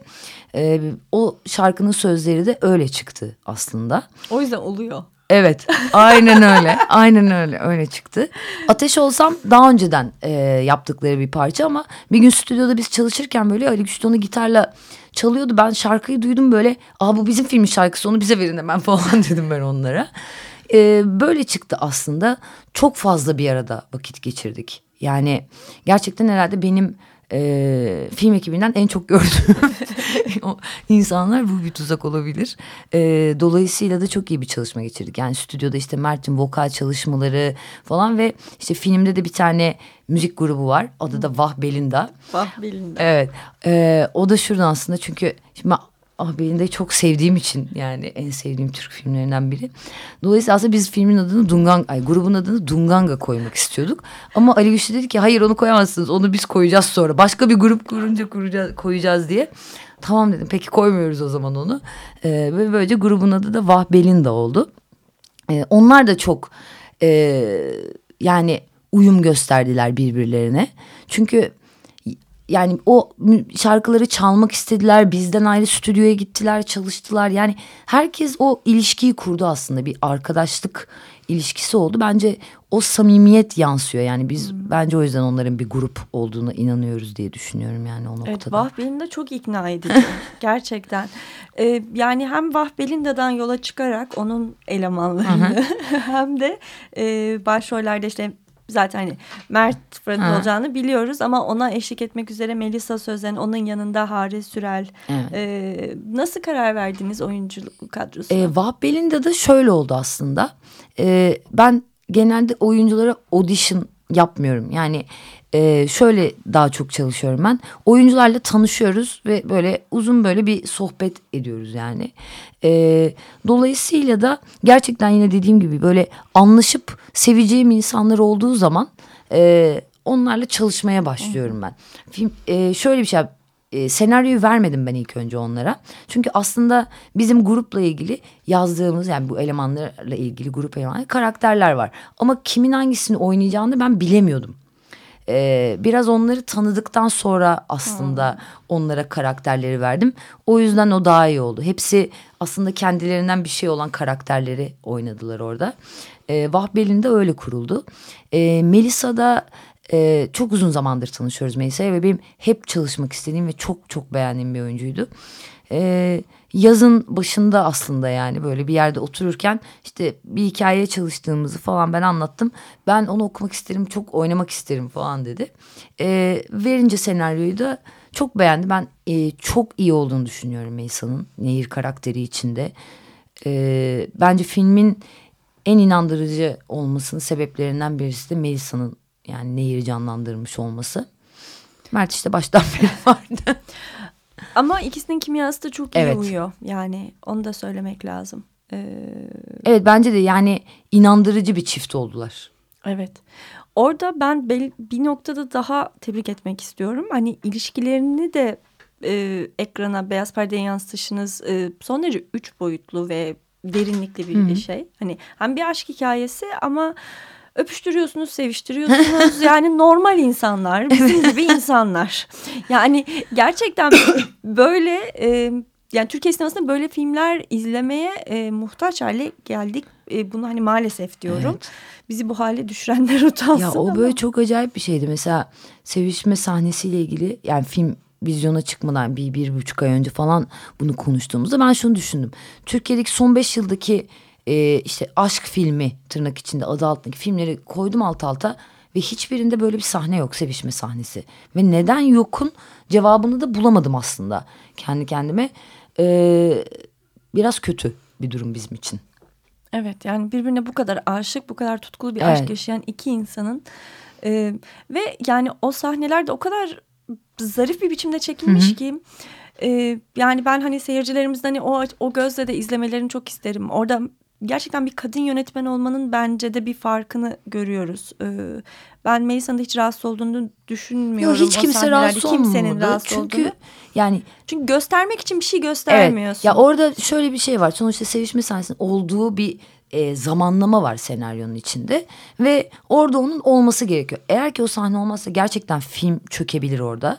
E, o şarkının sözleri de öyle çıktı aslında. O yüzden oluyor. Evet aynen öyle [LAUGHS] aynen öyle öyle çıktı. Ateş olsam daha önceden e, yaptıkları bir parça ama bir gün stüdyoda biz çalışırken böyle Ali Güçlü onu gitarla çalıyordu. Ben şarkıyı duydum böyle aa bu bizim filmin şarkısı onu bize verin hemen [LAUGHS] falan dedim ben onlara. E, böyle çıktı aslında çok fazla bir arada vakit geçirdik. Yani gerçekten herhalde benim e, film ekibinden en çok gördüğüm [LAUGHS] insanlar bu bir tuzak olabilir. E, dolayısıyla da çok iyi bir çalışma geçirdik. Yani stüdyoda işte Mert'in vokal çalışmaları falan ve işte filmde de bir tane müzik grubu var. Adı da Vah Belinda. Vah Belinda. Evet. E, o da şuradan aslında çünkü şimdi Ah benim de çok sevdiğim için yani en sevdiğim Türk filmlerinden biri. Dolayısıyla aslında biz filmin adını Dungang, ay grubun adını Dunganga koymak istiyorduk. Ama Ali Güçlü dedi ki hayır onu koyamazsınız onu biz koyacağız sonra. Başka bir grup kurunca kuracağız, koyacağız diye. Tamam dedim peki koymuyoruz o zaman onu. Ee, ve böylece grubun adı da Vah Belinda oldu. Ee, onlar da çok e, yani uyum gösterdiler birbirlerine. Çünkü yani o şarkıları çalmak istediler. Bizden ayrı stüdyoya gittiler, çalıştılar. Yani herkes o ilişkiyi kurdu aslında. Bir arkadaşlık ilişkisi oldu. Bence o samimiyet yansıyor. Yani biz hmm. bence o yüzden onların bir grup olduğuna inanıyoruz diye düşünüyorum yani o noktada. Evet Vah Belinda çok ikna edici [LAUGHS] gerçekten. Ee, yani hem Vah Belinda'dan yola çıkarak onun elemanlarını [LAUGHS] hem de e, başrollerde işte zaten hani Mert Fırat'ın olacağını biliyoruz ama ona eşlik etmek üzere Melisa Sözen onun yanında Hare Sürel. Evet. Ee, nasıl karar verdiniz oyunculuk kadrosuna? Ee, Vahap Belinda da şöyle oldu aslında. Ee, ben genelde oyunculara audition yapmıyorum. Yani e, şöyle daha çok çalışıyorum ben. Oyuncularla tanışıyoruz ve böyle uzun böyle bir sohbet ediyoruz yani. E, dolayısıyla da gerçekten yine dediğim gibi böyle anlaşıp seveceğim insanlar olduğu zaman e, onlarla çalışmaya başlıyorum ben. Film e, şöyle bir şey e, senaryoyu vermedim ben ilk önce onlara. Çünkü aslında bizim grupla ilgili yazdığımız yani bu elemanlarla ilgili grup elemanları karakterler var. Ama kimin hangisini oynayacağını ben bilemiyordum. Ee, biraz onları tanıdıktan sonra aslında hmm. onlara karakterleri verdim. O yüzden o daha iyi oldu. Hepsi aslında kendilerinden bir şey olan karakterleri oynadılar orada. Ee, Vahbel'in de öyle kuruldu. Ee, Melisa da e, çok uzun zamandır tanışıyoruz Melisa'ya ve benim hep çalışmak istediğim ve çok çok beğendiğim bir oyuncuydu. Ee, yazın başında aslında yani böyle bir yerde otururken işte bir hikayeye çalıştığımızı falan ben anlattım. Ben onu okumak isterim, çok oynamak isterim falan dedi. Ee, verince senaryoyu da çok beğendi. Ben e, çok iyi olduğunu düşünüyorum Melisa'nın Nehir karakteri içinde. E, bence filmin en inandırıcı olmasının sebeplerinden birisi de Melisa'nın yani Nehir'i canlandırmış olması. Mert işte baştan beri [LAUGHS] vardı. Ama ikisinin kimyası da çok iyi Evet. uyuyor. Yani onu da söylemek lazım. Ee, Evet bence de yani inandırıcı bir çift oldular. evet. Orada ben bir noktada daha tebrik etmek istiyorum. Hani ilişkilerini de e, ekrana beyaz perdeye yansıtışınız e, son derece üç boyutlu ve derinlikli bir Hı hı. şey. Hani hem bir aşk hikayesi ama öpüştürüyorsunuz, seviştiriyorsunuz. [LAUGHS] yani normal insanlar, bizim gibi insanlar. Yani gerçekten [LAUGHS] böyle e, yani Türkiye sinemasında böyle filmler izlemeye e, muhtaç hale geldik. E, bunu hani maalesef diyorum. Evet. Bizi bu hale düşürenler [LAUGHS] utansın Ya o ama. böyle çok acayip bir şeydi. Mesela sevişme sahnesiyle ilgili yani film vizyona çıkmadan bir, bir buçuk ay önce falan bunu konuştuğumuzda ben şunu düşündüm. Türkiye'deki son beş yıldaki e, işte aşk filmi tırnak içinde adı altındaki filmleri koydum alt alta ve hiçbirinde böyle bir sahne yok sevişme sahnesi. Ve neden yokun cevabını da bulamadım aslında kendi kendime. E, biraz kötü bir durum bizim için. Evet yani birbirine bu kadar aşık, bu kadar tutkulu bir Evet. aşk yaşayan iki insanın e, ve yani o sahneler de o kadar zarif bir biçimde çekilmiş ki e, yani ben hani seyircilerimizden hani o o gözle de izlemelerini çok isterim. Orada gerçekten bir kadın yönetmen olmanın bence de bir farkını görüyoruz. E, ben Melisa'nın hiç rahatsız olduğunu düşünmüyorum. Yok, hiç kimse rahatsız Kimsenin olmamalı. rahatsız Çünkü olduğunu. yani Çünkü göstermek için bir şey Evet. göstermiyorsun. Ya orada şöyle bir şey var. Sonuçta sevişme sahnesinin olduğu bir e, zamanlama var senaryonun içinde ve orada onun olması gerekiyor. Eğer ki o sahne olmazsa gerçekten film çökebilir orada.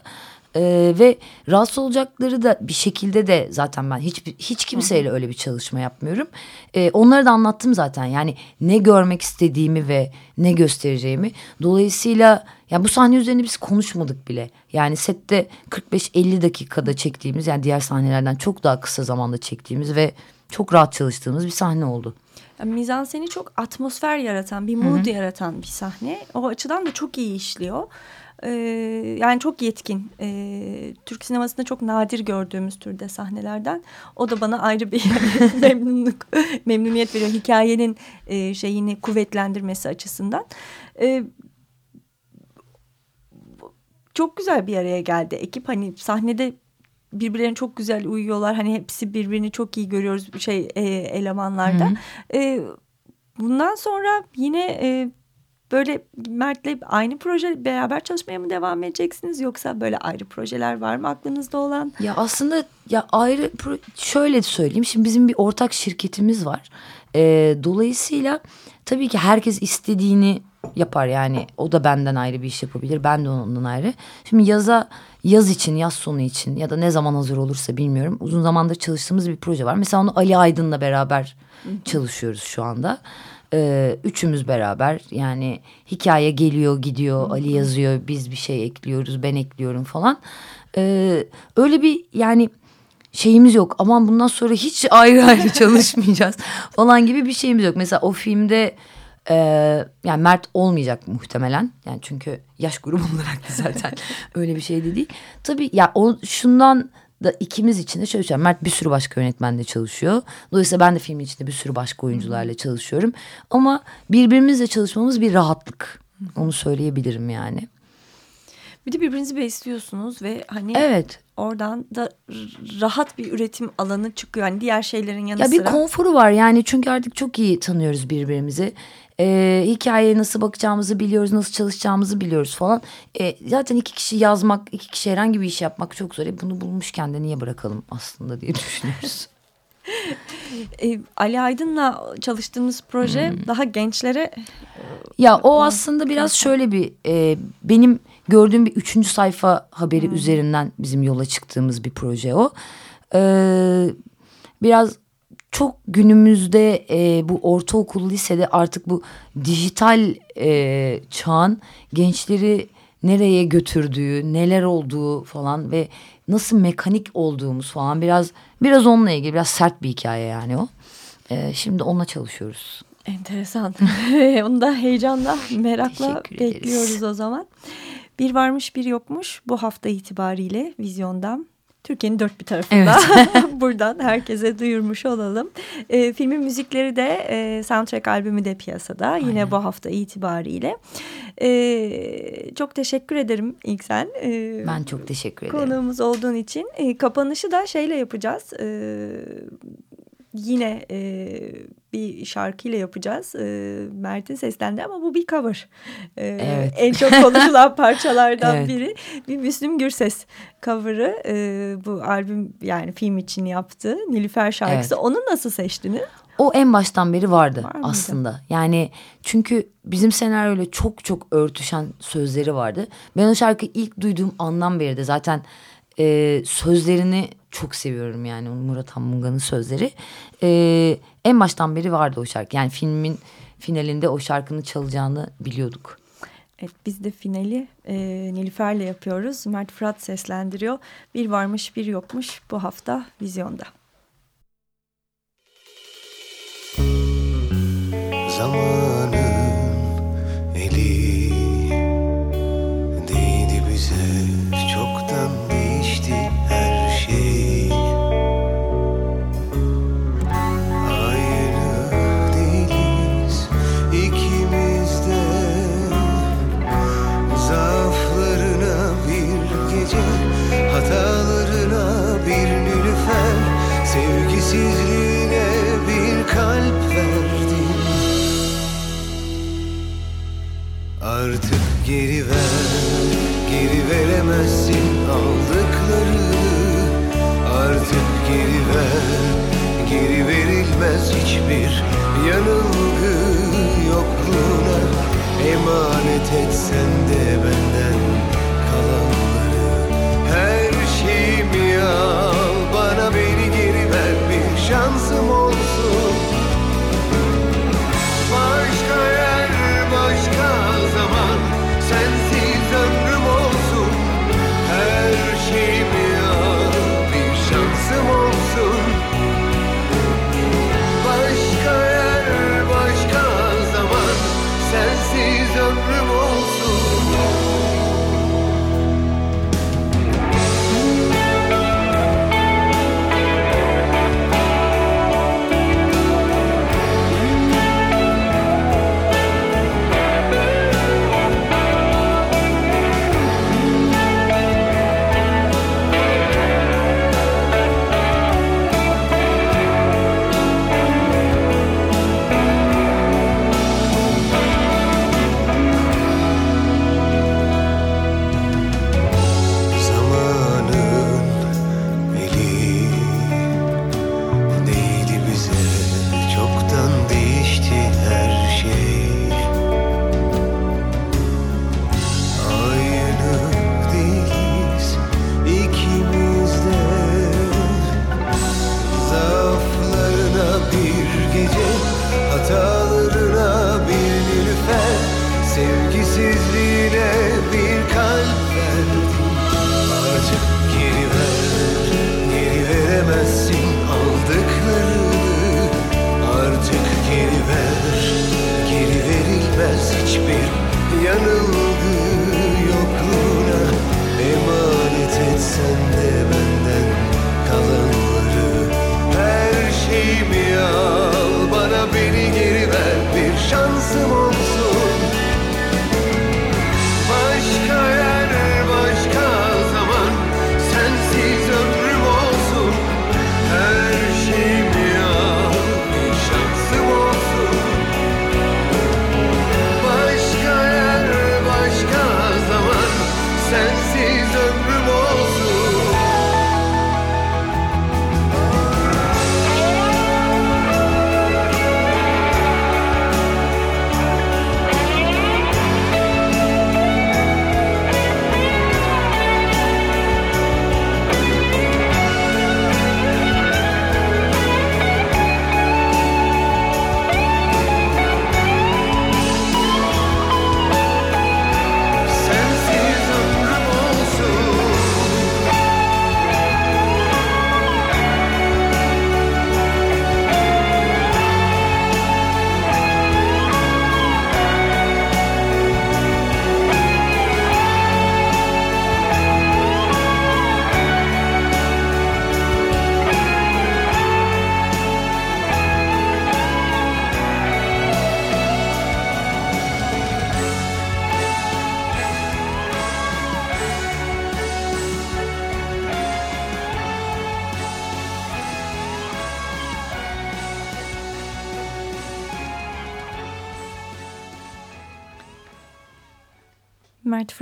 E, ve rahatsız olacakları da bir şekilde de zaten ben hiç hiç kimseyle öyle bir çalışma yapmıyorum. E, onları da anlattım zaten. Yani ne görmek istediğimi ve ne göstereceğimi. Dolayısıyla ya bu sahne üzerine biz konuşmadık bile. Yani sette 45-50 dakikada çektiğimiz yani diğer sahnelerden çok daha kısa zamanda çektiğimiz ve çok rahat çalıştığımız bir sahne oldu. Yani mizanseni çok atmosfer yaratan, bir mood yaratan bir sahne. O açıdan da çok iyi işliyor. Ee, yani çok yetkin. Ee, Türk sinemasında çok nadir gördüğümüz türde sahnelerden. O da bana ayrı bir [LAUGHS] memnunluk, memnuniyet veriyor. Hikayenin e, şeyini kuvvetlendirmesi açısından. Ee, çok güzel bir araya geldi ekip. Hani sahnede birbirlerine çok güzel uyuyorlar. Hani hepsi birbirini çok iyi görüyoruz şey e, elemanlarda. E, bundan sonra yine e, böyle Mert'le aynı proje beraber çalışmaya mı devam edeceksiniz yoksa böyle ayrı projeler var mı aklınızda olan? Ya aslında ya ayrı şöyle söyleyeyim. Şimdi bizim bir ortak şirketimiz var. Ee, dolayısıyla tabii ki herkes istediğini yapar yani. O da benden ayrı bir iş yapabilir. Ben de ondan ayrı. Şimdi yaza yaz için, yaz sonu için ya da ne zaman hazır olursa bilmiyorum. Uzun zamandır çalıştığımız bir proje var. Mesela onu Ali Aydın'la beraber çalışıyoruz şu anda. Ee, üçümüz beraber yani hikaye geliyor gidiyor Ali yazıyor biz bir şey ekliyoruz ben ekliyorum falan. Ee, öyle bir yani şeyimiz yok aman bundan sonra hiç [LAUGHS] ayrı ayrı çalışmayacağız falan gibi bir şeyimiz yok. Mesela o filmde e, yani Mert olmayacak muhtemelen yani çünkü yaş grubu olarak da zaten [LAUGHS] öyle bir şey de değil. Tabii ya o şundan da ikimiz için de şöyle söyleyeyim. Mert bir sürü başka yönetmenle çalışıyor. Dolayısıyla ben de filmin içinde bir sürü başka oyuncularla çalışıyorum. Ama birbirimizle çalışmamız bir rahatlık. Onu söyleyebilirim yani. Bir de birbirinizi besliyorsunuz ve hani Evet. Oradan da rahat bir üretim alanı çıkıyor. Yani diğer şeylerin yanı Ya bir sıra. konforu var yani çünkü artık çok iyi tanıyoruz birbirimizi. Ee, hikayeye nasıl bakacağımızı biliyoruz, nasıl çalışacağımızı biliyoruz falan. Ee, zaten iki kişi yazmak, iki kişi herhangi bir iş yapmak çok zor. E, bunu bulmuşken de niye bırakalım aslında diye [LAUGHS] düşünüyoruz. E, Ali Aydın'la çalıştığımız proje Hmm. daha gençlere Ya o aslında biraz şöyle bir e, benim gördüğüm bir üçüncü sayfa haberi üzerinden bizim yola çıktığımız bir proje o. Ee, biraz çok günümüzde e, bu ortaokul lisede artık bu dijital e, çağın gençleri nereye götürdüğü, neler olduğu falan ve nasıl mekanik olduğumuz falan biraz biraz onunla ilgili biraz sert bir hikaye yani o. Ee, şimdi onunla çalışıyoruz. enteresan. [LAUGHS] Onu da heyecanla, merakla bekliyoruz o zaman. Bir varmış bir yokmuş bu hafta itibariyle vizyondan Türkiye'nin dört bir tarafında evet. [LAUGHS] buradan herkese duyurmuş olalım. E, filmin müzikleri de e, soundtrack albümü de piyasada Aynen. yine bu hafta itibariyle. E, çok teşekkür ederim ilk sen. E, ben çok teşekkür ederim. Konuğumuz olduğun için. E, kapanışı da şeyle yapacağız. E, yine e, bir şarkıyla yapacağız. E, Mert'in seslendi ama bu bir cover. E, evet. En çok konuşulan [LAUGHS] parçalardan evet. biri. Bir Müslüm Gürses cover'ı e, bu albüm yani film için yaptı. Nilüfer şarkısı. Evet. Onu nasıl seçtiniz? O en baştan beri vardı Var aslında. Yani çünkü bizim senaryoyla çok çok örtüşen sözleri vardı. Ben o şarkıyı ilk duyduğum andan beri de zaten e, sözlerini çok seviyorum yani Murat Hamunga'nın sözleri. E, en baştan beri vardı o şarkı. Yani filmin finalinde o şarkının çalacağını biliyorduk. Evet biz de finali e, Nilüfer'le yapıyoruz. Mert Fırat seslendiriyor. Bir varmış bir yokmuş bu hafta vizyonda. Zamanın et sen ben.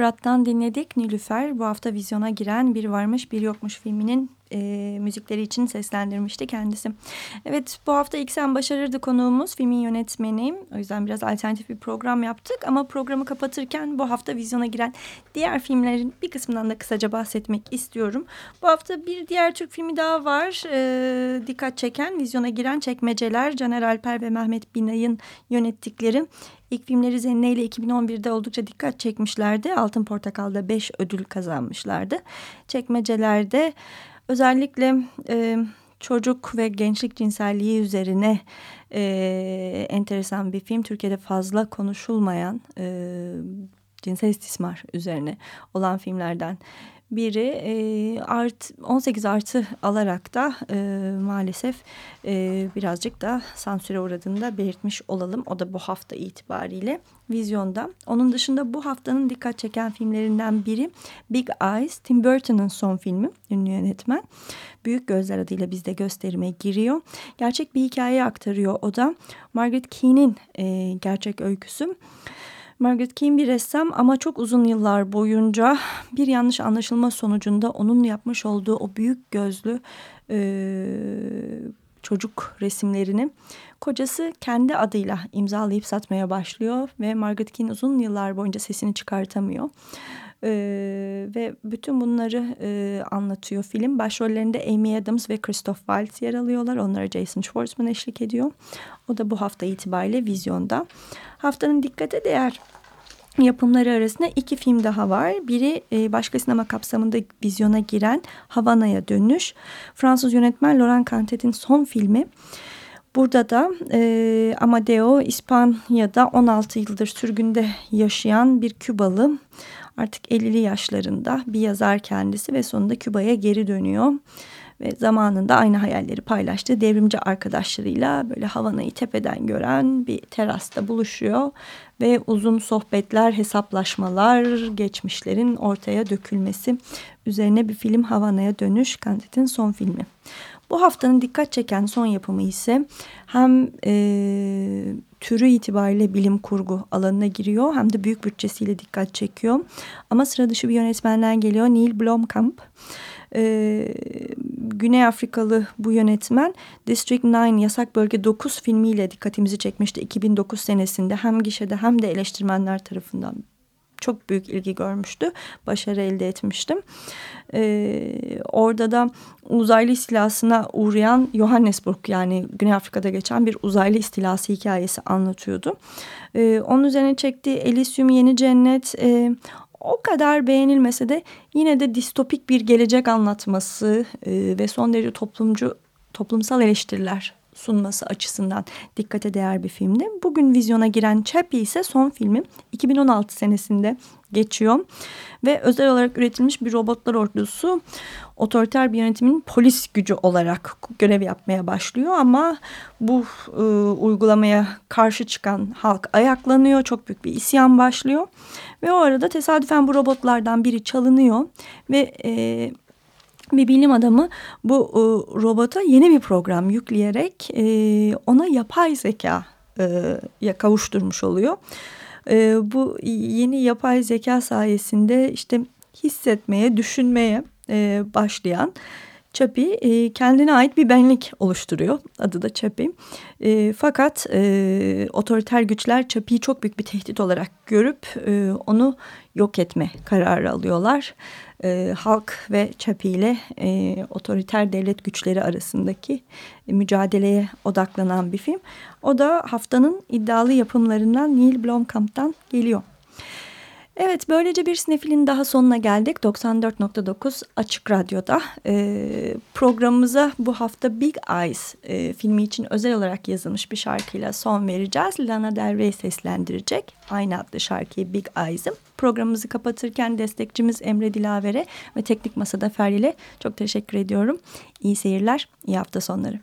Mert Fırat'tan dinledik. Nilüfer bu hafta vizyona giren Bir Varmış Bir Yokmuş filminin e, müzikleri için seslendirmişti kendisi. Evet bu hafta ilk sen başarırdı konuğumuz filmin yönetmeni. O yüzden biraz alternatif bir program yaptık ama programı kapatırken bu hafta vizyona giren diğer filmlerin bir kısmından da kısaca bahsetmek istiyorum. Bu hafta bir diğer Türk filmi daha var. E, dikkat çeken vizyona giren Çekmeceler Caner Alper ve Mehmet Binay'ın yönettikleri İlk filmleri Zenne ile 2011'de oldukça dikkat çekmişlerdi. Altın Portakal'da 5 ödül kazanmışlardı. Çekmecelerde özellikle e, çocuk ve gençlik cinselliği üzerine e, enteresan bir film. Türkiye'de fazla konuşulmayan e, cinsel istismar üzerine olan filmlerden biri e, art 18 artı alarak da e, maalesef e, birazcık da sansüre uğradığını da belirtmiş olalım. O da bu hafta itibariyle vizyonda. Onun dışında bu haftanın dikkat çeken filmlerinden biri Big Eyes, Tim Burton'ın son filmi, ünlü yönetmen. Büyük Gözler adıyla bizde gösterime giriyor. Gerçek bir hikaye aktarıyor o da. Margaret Keen'in e, gerçek öyküsü. Margaret Keane bir ressam ama çok uzun yıllar boyunca bir yanlış anlaşılma sonucunda onun yapmış olduğu o büyük gözlü e, çocuk resimlerini kocası kendi adıyla imzalayıp satmaya başlıyor ve Margaret Keane uzun yıllar boyunca sesini çıkartamıyor. Ee, ve bütün bunları e, anlatıyor film. Başrollerinde Amy Adams ve Christoph Waltz yer alıyorlar. Onlara Jason Schwartzman eşlik ediyor. O da bu hafta itibariyle vizyonda. Haftanın dikkate değer yapımları arasında iki film daha var. Biri e, başka sinema kapsamında vizyona giren Havana'ya dönüş. Fransız yönetmen Laurent Cantet'in son filmi. Burada da e, Amadeo İspanya'da 16 yıldır sürgünde yaşayan bir Kübalı artık 50'li yaşlarında bir yazar kendisi ve sonunda Küba'ya geri dönüyor ve zamanında aynı hayalleri paylaştığı devrimci arkadaşlarıyla böyle Havana'yı tepeden gören bir terasta buluşuyor ve uzun sohbetler, hesaplaşmalar, geçmişlerin ortaya dökülmesi üzerine bir film Havana'ya dönüş Kantet'in son filmi. Bu haftanın dikkat çeken son yapımı ise hem e, türü itibariyle bilim kurgu alanına giriyor hem de büyük bütçesiyle dikkat çekiyor. Ama sıra dışı bir yönetmenden geliyor Neil Blomkamp. Ee, Güney Afrikalı bu yönetmen District 9 Yasak Bölge 9 filmiyle dikkatimizi çekmişti 2009 senesinde hem gişede hem de eleştirmenler tarafından çok büyük ilgi görmüştü. Başarı elde etmiştim. Ee, orada da uzaylı istilasına uğrayan Johannesburg yani Güney Afrika'da geçen bir uzaylı istilası hikayesi anlatıyordu. Ee, onun üzerine çektiği Elysium Yeni Cennet e, o kadar beğenilmese de yine de distopik bir gelecek anlatması e, ve son derece toplumcu toplumsal eleştiriler sunması açısından dikkate değer bir filmdi. Bugün vizyona giren Chappie ise son filmi 2016 senesinde geçiyor. Ve özel olarak üretilmiş bir robotlar ordusu otoriter bir yönetimin polis gücü olarak görev yapmaya başlıyor. Ama bu e, uygulamaya karşı çıkan halk ayaklanıyor. Çok büyük bir isyan başlıyor. Ve o arada tesadüfen bu robotlardan biri çalınıyor. Ve... E, bir bilim adamı bu e, robota yeni bir program yükleyerek e, ona yapay zeka e, kavuşturmuş oluyor. E, bu yeni yapay zeka sayesinde işte hissetmeye, düşünmeye e, başlayan Chappie e, kendine ait bir benlik oluşturuyor. Adı da Chappie. E, fakat e, otoriter güçler Chappie'yi çok büyük bir tehdit olarak görüp e, onu yok etme kararı alıyorlar. E, halk ve ile e, otoriter devlet güçleri arasındaki e, mücadeleye odaklanan bir film. O da haftanın iddialı yapımlarından Neil Blomkamp'tan geliyor. Evet böylece bir sinefilin daha sonuna geldik. 94.9 Açık Radyo'da. Ee, programımıza bu hafta Big Eyes e, filmi için özel olarak yazılmış bir şarkıyla son vereceğiz. Lana Del Rey seslendirecek. Aynı adlı şarkıyı Big Eyes'ım. Programımızı kapatırken destekçimiz Emre Dilavere ve Teknik Masada Feryal'e çok teşekkür ediyorum. İyi seyirler, iyi hafta sonları.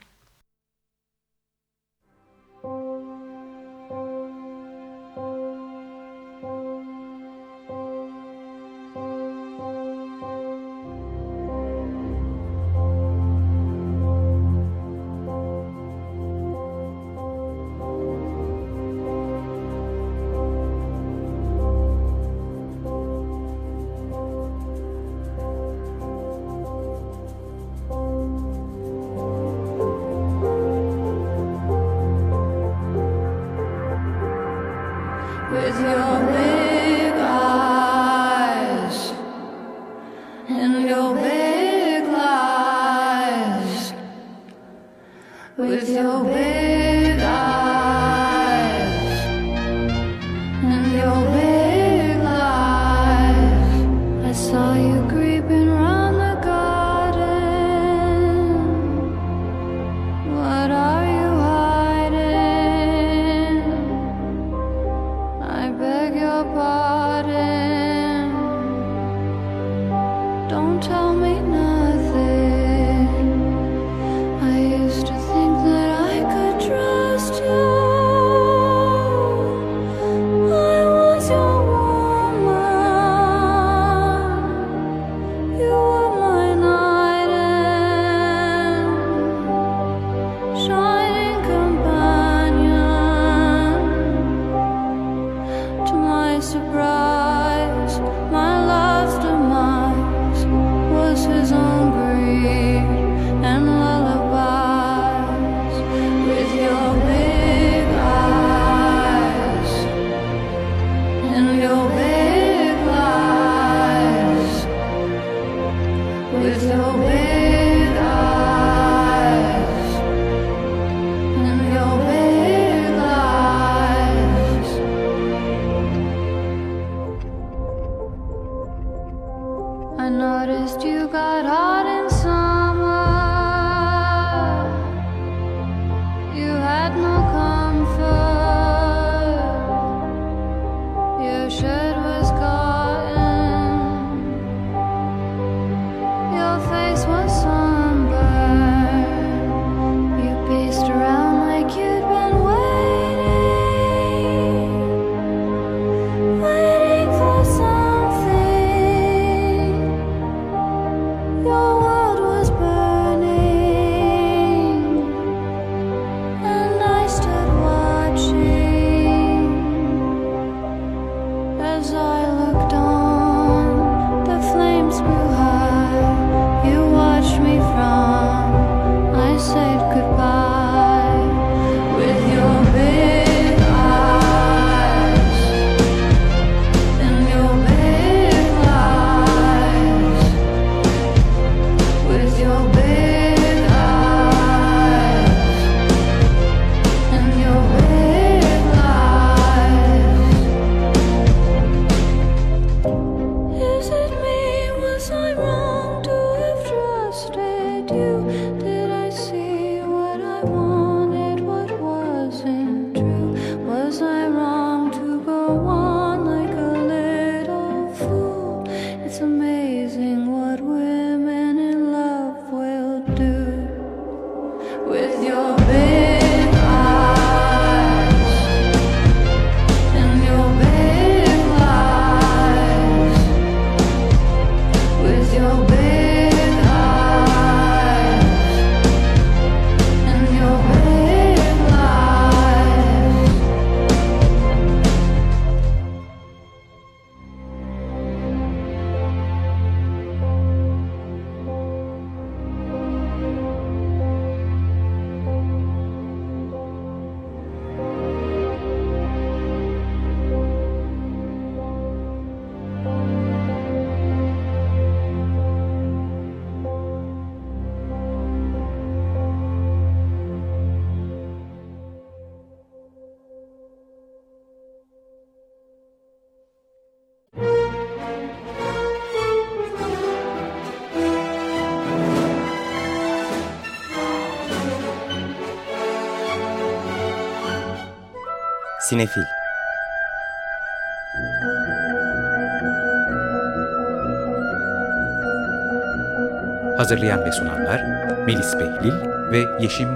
Sinefil. Hazırlayan ve sunanlar Melis Behlil ve Yeşim